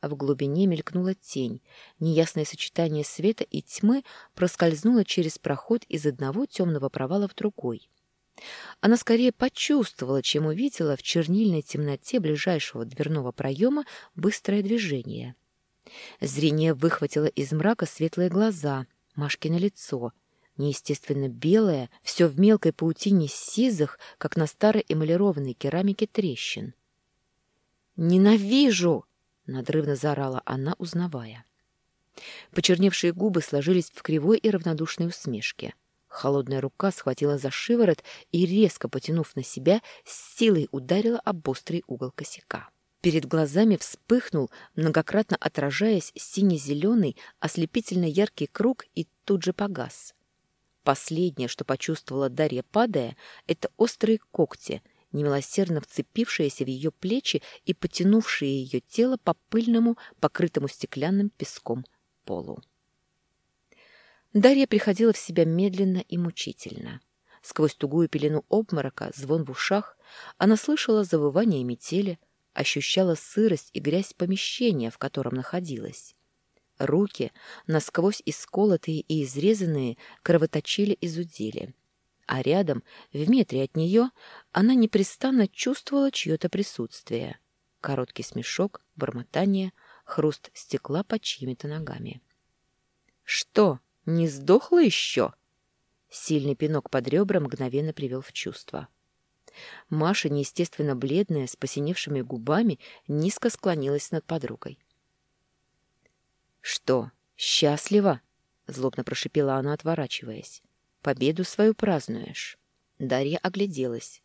В глубине мелькнула тень. Неясное сочетание света и тьмы проскользнуло через проход из одного темного провала в другой. Она скорее почувствовала, чем увидела в чернильной темноте ближайшего дверного проема быстрое движение — Зрение выхватило из мрака светлые глаза, Машкино лицо, неестественно белое, все в мелкой паутине сизых, как на старой эмалированной керамике трещин. «Ненавижу!» — надрывно заорала она, узнавая. Почерневшие губы сложились в кривой и равнодушной усмешке. Холодная рука схватила за шиворот и, резко потянув на себя, с силой ударила об острый угол косяка. Перед глазами вспыхнул, многократно отражаясь, сине-зеленый, ослепительно яркий круг и тут же погас. Последнее, что почувствовала Дарья, падая, это острые когти, немилосердно вцепившиеся в ее плечи и потянувшие ее тело по пыльному, покрытому стеклянным песком полу. Дарья приходила в себя медленно и мучительно. Сквозь тугую пелену обморока, звон в ушах, она слышала завывание метели, ощущала сырость и грязь помещения, в котором находилась. Руки, насквозь исколотые и изрезанные, кровоточили и зудели. А рядом, в метре от нее, она непрестанно чувствовала чье-то присутствие. Короткий смешок, бормотание, хруст стекла под чьими-то ногами. «Что, не сдохла еще?» Сильный пинок под ребра мгновенно привел в чувство. Маша, неестественно бледная, с посиневшими губами, низко склонилась над подругой. «Что, счастлива?» — злобно прошипела она, отворачиваясь. «Победу свою празднуешь». Дарья огляделась.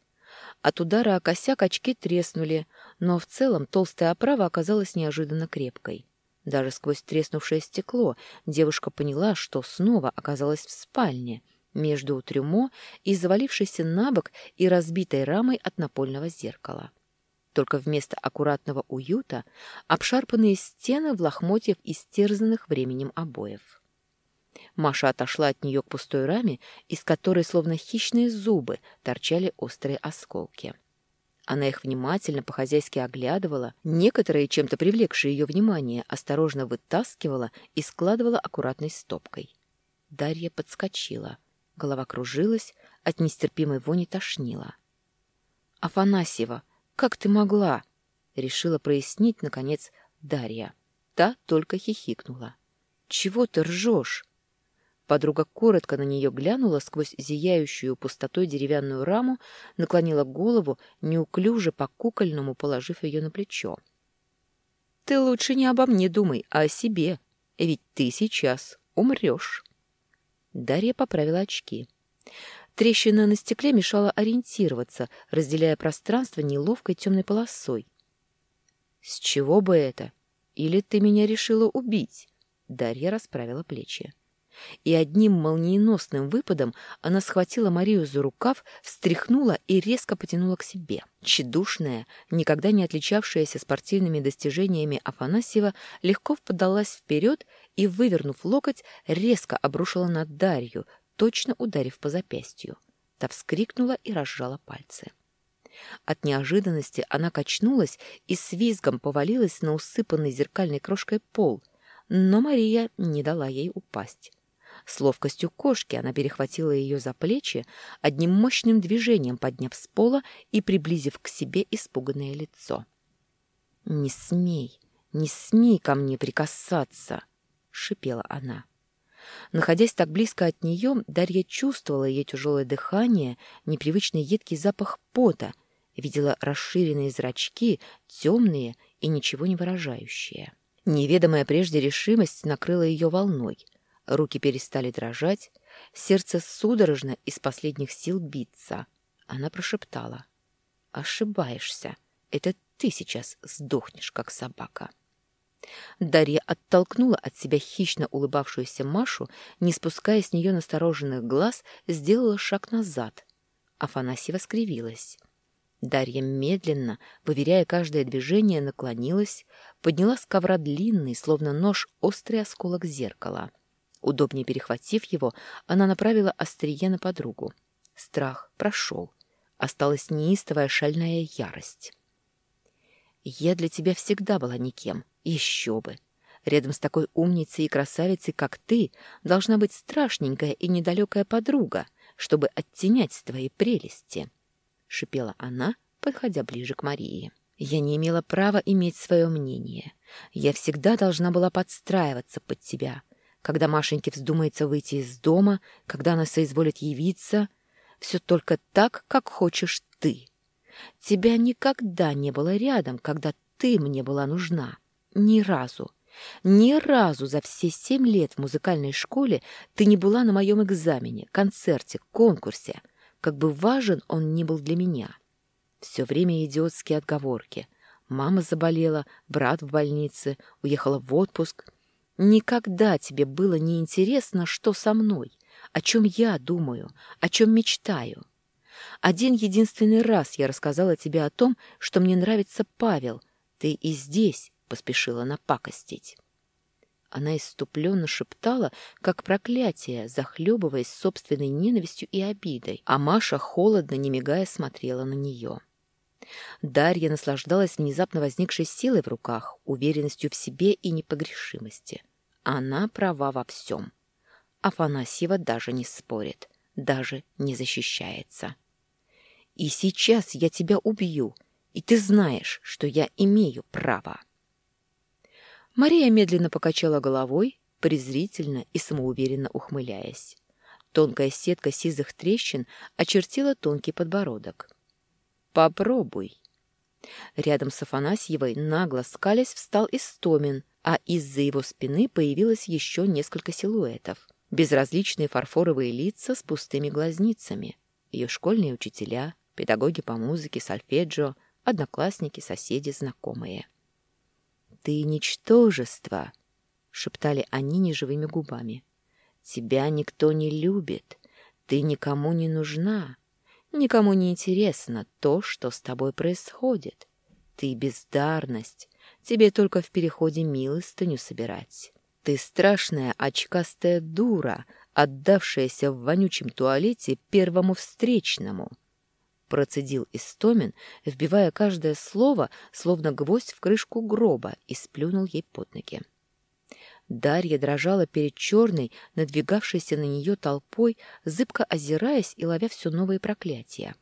От удара о косяк очки треснули, но в целом толстая оправа оказалась неожиданно крепкой. Даже сквозь треснувшее стекло девушка поняла, что снова оказалась в спальне — между трюмо и завалившейся на бок и разбитой рамой от напольного зеркала. Только вместо аккуратного уюта обшарпанные стены в лохмотьев истерзанных временем обоев. Маша отошла от нее к пустой раме, из которой, словно хищные зубы, торчали острые осколки. Она их внимательно по-хозяйски оглядывала, некоторые, чем-то привлекшие ее внимание, осторожно вытаскивала и складывала аккуратной стопкой. Дарья подскочила — Голова кружилась, от нестерпимой вони тошнила. «Афанасьева, как ты могла?» — решила прояснить, наконец, Дарья. Та только хихикнула. «Чего ты ржешь?» Подруга коротко на нее глянула сквозь зияющую пустотой деревянную раму, наклонила голову, неуклюже по-кукольному положив ее на плечо. «Ты лучше не обо мне думай, а о себе, ведь ты сейчас умрешь». Дарья поправила очки. Трещина на стекле мешала ориентироваться, разделяя пространство неловкой темной полосой. «С чего бы это? Или ты меня решила убить?» Дарья расправила плечи. И одним молниеносным выпадом она схватила Марию за рукав, встряхнула и резко потянула к себе. Чедушная, никогда не отличавшаяся спортивными достижениями Афанасьева, легко подалась вперед и, вывернув локоть, резко обрушила на Дарью, точно ударив по запястью. Та вскрикнула и разжала пальцы. От неожиданности она качнулась и с визгом повалилась на усыпанный зеркальной крошкой пол, но Мария не дала ей упасть. С ловкостью кошки она перехватила ее за плечи, одним мощным движением подняв с пола и приблизив к себе испуганное лицо. «Не смей, не смей ко мне прикасаться!» — шипела она. Находясь так близко от нее, Дарья чувствовала ее тяжелое дыхание, непривычный едкий запах пота, видела расширенные зрачки, темные и ничего не выражающие. Неведомая прежде решимость накрыла ее волной. Руки перестали дрожать, сердце судорожно из последних сил биться. Она прошептала. «Ошибаешься. Это ты сейчас сдохнешь, как собака». Дарья оттолкнула от себя хищно улыбавшуюся Машу, не спуская с нее настороженных глаз, сделала шаг назад. Афанасьева скривилась. Дарья медленно, выверяя каждое движение, наклонилась, подняла с ковра длинный, словно нож, острый осколок зеркала. Удобнее перехватив его, она направила острие на подругу. Страх прошел. Осталась неистовая шальная ярость. «Я для тебя всегда была никем. Еще бы. Рядом с такой умницей и красавицей, как ты, должна быть страшненькая и недалекая подруга, чтобы оттенять твои прелести», — шипела она, подходя ближе к Марии. «Я не имела права иметь свое мнение. Я всегда должна была подстраиваться под тебя. Когда Машеньке вздумается выйти из дома, когда она соизволит явиться, все только так, как хочешь ты. Тебя никогда не было рядом, когда ты мне была нужна. Ни разу. Ни разу за все семь лет в музыкальной школе ты не была на моем экзамене, концерте, конкурсе, как бы важен он ни был для меня. Все время идиотские отговорки. Мама заболела, брат в больнице, уехала в отпуск. Никогда тебе было не интересно, что со мной, о чем я думаю, о чем мечтаю. Один единственный раз я рассказала тебе о том, что мне нравится Павел. Ты и здесь поспешила напакостить. Она иступленно шептала, как проклятие, захлебываясь собственной ненавистью и обидой, а Маша холодно, не мигая, смотрела на нее. Дарья наслаждалась внезапно возникшей силой в руках, уверенностью в себе и непогрешимости. Она права во всем. Афанасьева даже не спорит, даже не защищается. «И сейчас я тебя убью, и ты знаешь, что я имею право». Мария медленно покачала головой, презрительно и самоуверенно ухмыляясь. Тонкая сетка сизых трещин очертила тонкий подбородок. «Попробуй». Рядом с Афанасьевой, нагло скалясь, встал Истомин, а из-за его спины появилось еще несколько силуэтов. Безразличные фарфоровые лица с пустыми глазницами. Ее школьные учителя, педагоги по музыке, сольфеджио, одноклассники, соседи, знакомые ты ничтожество!» — шептали они неживыми губами. «Тебя никто не любит, ты никому не нужна, никому не интересно то, что с тобой происходит. Ты бездарность, тебе только в переходе милостыню собирать. Ты страшная очкастая дура, отдавшаяся в вонючем туалете первому встречному процедил Истомин, вбивая каждое слово, словно гвоздь в крышку гроба, и сплюнул ей под ноги. Дарья дрожала перед черной, надвигавшейся на нее толпой, зыбко озираясь и ловя все новые проклятия.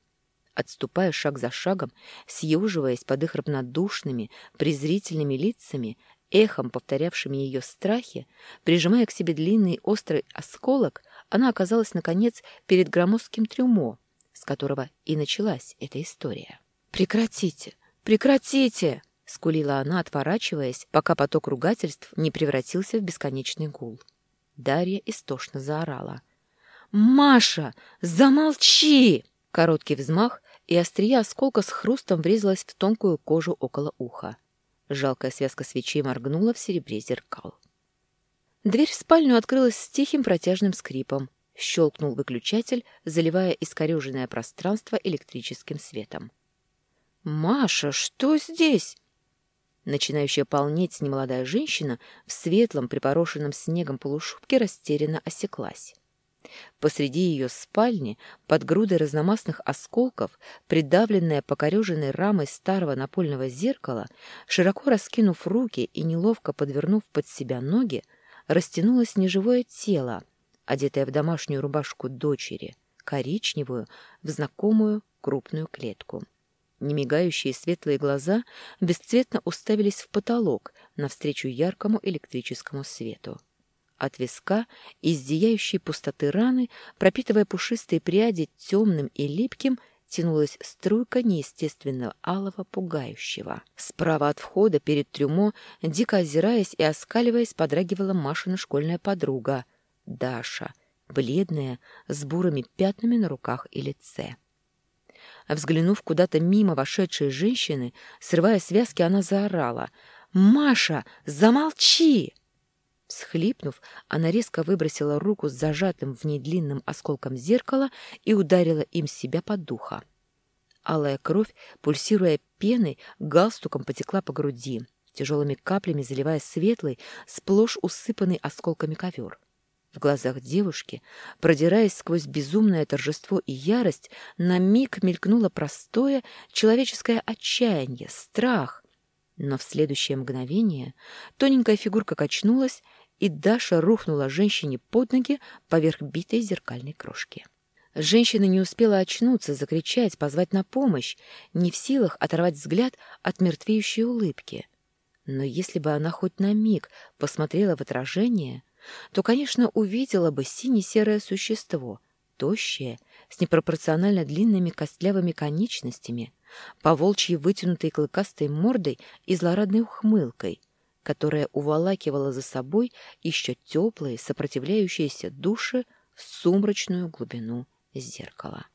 Отступая шаг за шагом, съеживаясь под их равнодушными, презрительными лицами, эхом повторявшими ее страхи, прижимая к себе длинный острый осколок, она оказалась, наконец, перед громоздким трюмо, с которого и началась эта история. «Прекратите! Прекратите!» — скулила она, отворачиваясь, пока поток ругательств не превратился в бесконечный гул. Дарья истошно заорала. «Маша, замолчи!» Короткий взмах, и острия осколка с хрустом врезалась в тонкую кожу около уха. Жалкая связка свечей моргнула в серебре зеркал. Дверь в спальню открылась с тихим протяжным скрипом. Щелкнул выключатель, заливая искореженное пространство электрическим светом. «Маша, что здесь?» Начинающая полнеть немолодая женщина в светлом, припорошенном снегом полушубке растерянно осеклась. Посреди ее спальни, под грудой разномастных осколков, придавленная покореженной рамой старого напольного зеркала, широко раскинув руки и неловко подвернув под себя ноги, растянулось неживое тело, одетое в домашнюю рубашку дочери, коричневую, в знакомую крупную клетку. Немигающие светлые глаза бесцветно уставились в потолок навстречу яркому электрическому свету. От виска из зияющей пустоты раны, пропитывая пушистые пряди темным и липким, тянулась струйка неестественного алого пугающего. Справа от входа перед трюмо, дико озираясь и оскаливаясь, подрагивала Машина школьная подруга, Даша, бледная, с бурыми пятнами на руках и лице. Взглянув куда-то мимо вошедшей женщины, срывая связки, она заорала «Маша, замолчи!» Всхлипнув, она резко выбросила руку с зажатым в ней длинным осколком зеркала и ударила им себя под духа. Алая кровь, пульсируя пеной, галстуком потекла по груди, тяжелыми каплями заливая светлый, сплошь усыпанный осколками ковер. В глазах девушки, продираясь сквозь безумное торжество и ярость, на миг мелькнуло простое человеческое отчаяние, страх. Но в следующее мгновение тоненькая фигурка качнулась, и Даша рухнула женщине под ноги поверх битой зеркальной крошки. Женщина не успела очнуться, закричать, позвать на помощь, не в силах оторвать взгляд от мертвеющей улыбки. Но если бы она хоть на миг посмотрела в отражение, то, конечно, увидела бы сине-серое существо, тощее, с непропорционально длинными костлявыми конечностями, по волчьи вытянутой клыкастой мордой и злорадной ухмылкой, которая уволакивала за собой еще теплые, сопротивляющиеся души в сумрачную глубину зеркала.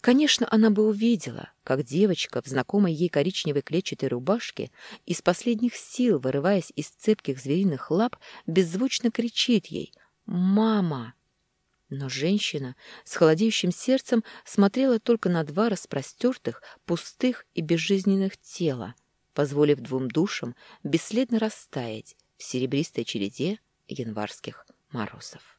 Конечно, она бы увидела, как девочка в знакомой ей коричневой клетчатой рубашке из последних сил, вырываясь из цепких звериных лап, беззвучно кричит ей «Мама!». Но женщина с холодеющим сердцем смотрела только на два распростертых, пустых и безжизненных тела, позволив двум душам бесследно растаять в серебристой череде январских морозов.